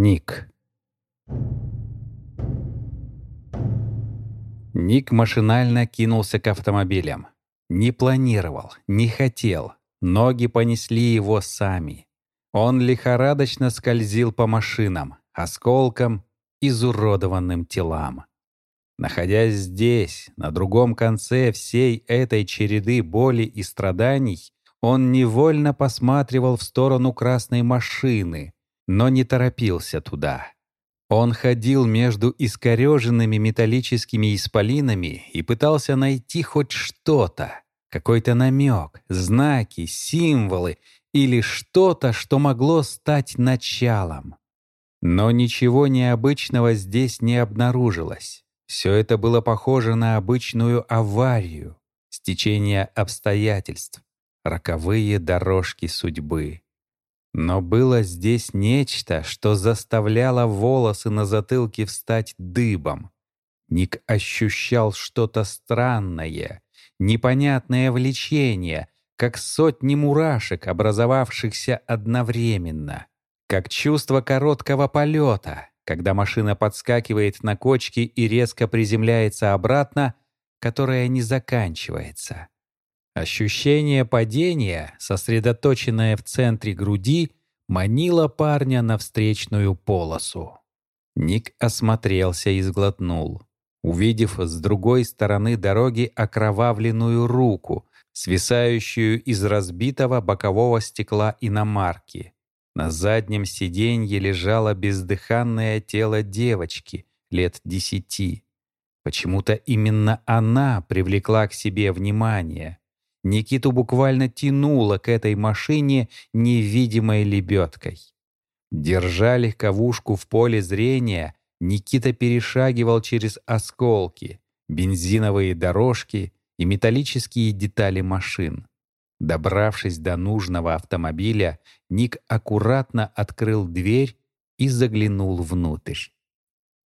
Ник. Ник машинально кинулся к автомобилям. Не планировал, не хотел. Ноги понесли его сами. Он лихорадочно скользил по машинам, осколкам, изуродованным телам. Находясь здесь, на другом конце всей этой череды боли и страданий, он невольно посматривал в сторону красной машины, но не торопился туда. Он ходил между искореженными металлическими исполинами и пытался найти хоть что-то, какой-то намек, знаки, символы или что-то, что могло стать началом. Но ничего необычного здесь не обнаружилось. Все это было похоже на обычную аварию, стечение обстоятельств, роковые дорожки судьбы. Но было здесь нечто, что заставляло волосы на затылке встать дыбом. Ник ощущал что-то странное, непонятное влечение, как сотни мурашек, образовавшихся одновременно, как чувство короткого полета, когда машина подскакивает на кочки и резко приземляется обратно, которое не заканчивается. Ощущение падения, сосредоточенное в центре груди, манило парня на встречную полосу. Ник осмотрелся и сглотнул, увидев с другой стороны дороги окровавленную руку, свисающую из разбитого бокового стекла иномарки. На заднем сиденье лежало бездыханное тело девочки лет десяти. Почему-то именно она привлекла к себе внимание. Никиту буквально тянуло к этой машине невидимой лебедкой. Держа легковушку в поле зрения, Никита перешагивал через осколки, бензиновые дорожки и металлические детали машин. Добравшись до нужного автомобиля, Ник аккуратно открыл дверь и заглянул внутрь.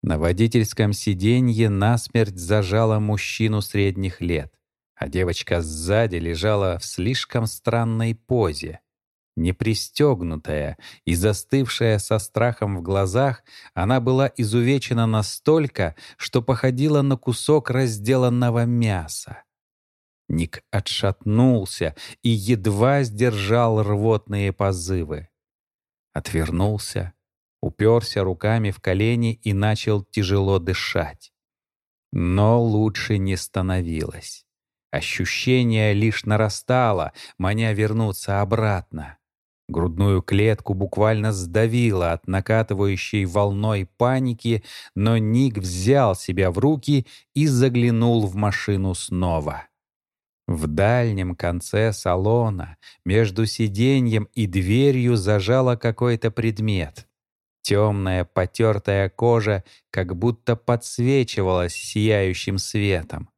На водительском сиденье насмерть зажала мужчину средних лет а девочка сзади лежала в слишком странной позе. Непристегнутая и застывшая со страхом в глазах, она была изувечена настолько, что походила на кусок разделанного мяса. Ник отшатнулся и едва сдержал рвотные позывы. Отвернулся, уперся руками в колени и начал тяжело дышать. Но лучше не становилось. Ощущение лишь нарастало, маня вернуться обратно. Грудную клетку буквально сдавило от накатывающей волной паники, но Ник взял себя в руки и заглянул в машину снова. В дальнем конце салона между сиденьем и дверью зажало какой-то предмет. Темная потертая кожа как будто подсвечивалась сияющим светом.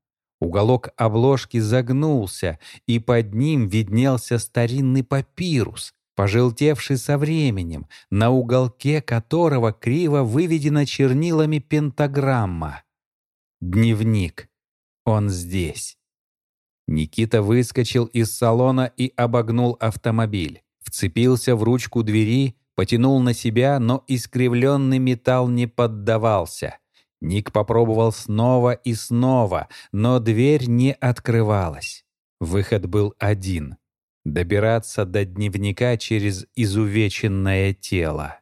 Уголок обложки загнулся, и под ним виднелся старинный папирус, пожелтевший со временем, на уголке которого криво выведена чернилами пентаграмма. Дневник. Он здесь. Никита выскочил из салона и обогнул автомобиль. Вцепился в ручку двери, потянул на себя, но искривленный металл не поддавался — Ник попробовал снова и снова, но дверь не открывалась. Выход был один — добираться до дневника через изувеченное тело.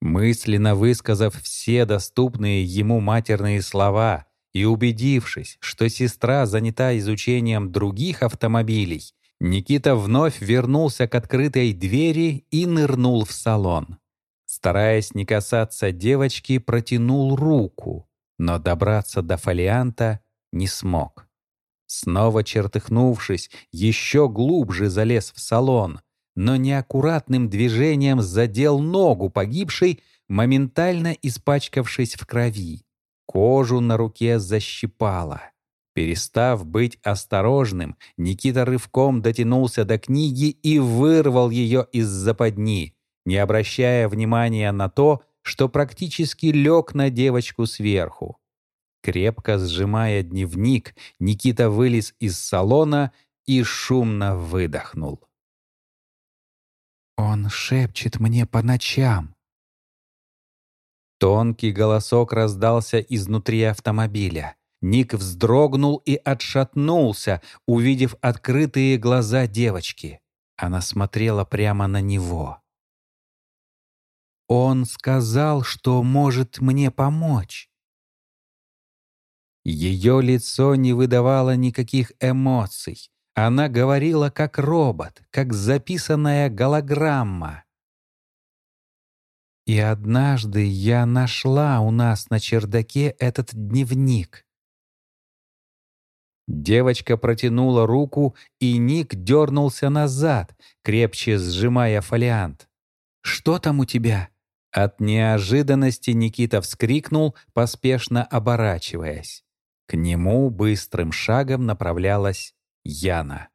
Мысленно высказав все доступные ему матерные слова и убедившись, что сестра занята изучением других автомобилей, Никита вновь вернулся к открытой двери и нырнул в салон. Стараясь не касаться девочки, протянул руку — но добраться до фолианта не смог. Снова чертыхнувшись, еще глубже залез в салон, но неаккуратным движением задел ногу погибшей, моментально испачкавшись в крови. Кожу на руке защипало. Перестав быть осторожным, Никита рывком дотянулся до книги и вырвал ее из западни, не обращая внимания на то, что практически лег на девочку сверху. Крепко сжимая дневник, Никита вылез из салона и шумно выдохнул. «Он шепчет мне по ночам», Тонкий голосок раздался изнутри автомобиля. Ник вздрогнул и отшатнулся, увидев открытые глаза девочки. Она смотрела прямо на него. «Он сказал, что может мне помочь». Ее лицо не выдавало никаких эмоций. Она говорила как робот, как записанная голограмма. И однажды я нашла у нас на чердаке этот дневник. Девочка протянула руку, и Ник дернулся назад, крепче сжимая фолиант. «Что там у тебя?» От неожиданности Никита вскрикнул, поспешно оборачиваясь. К нему быстрым шагом направлялась Яна.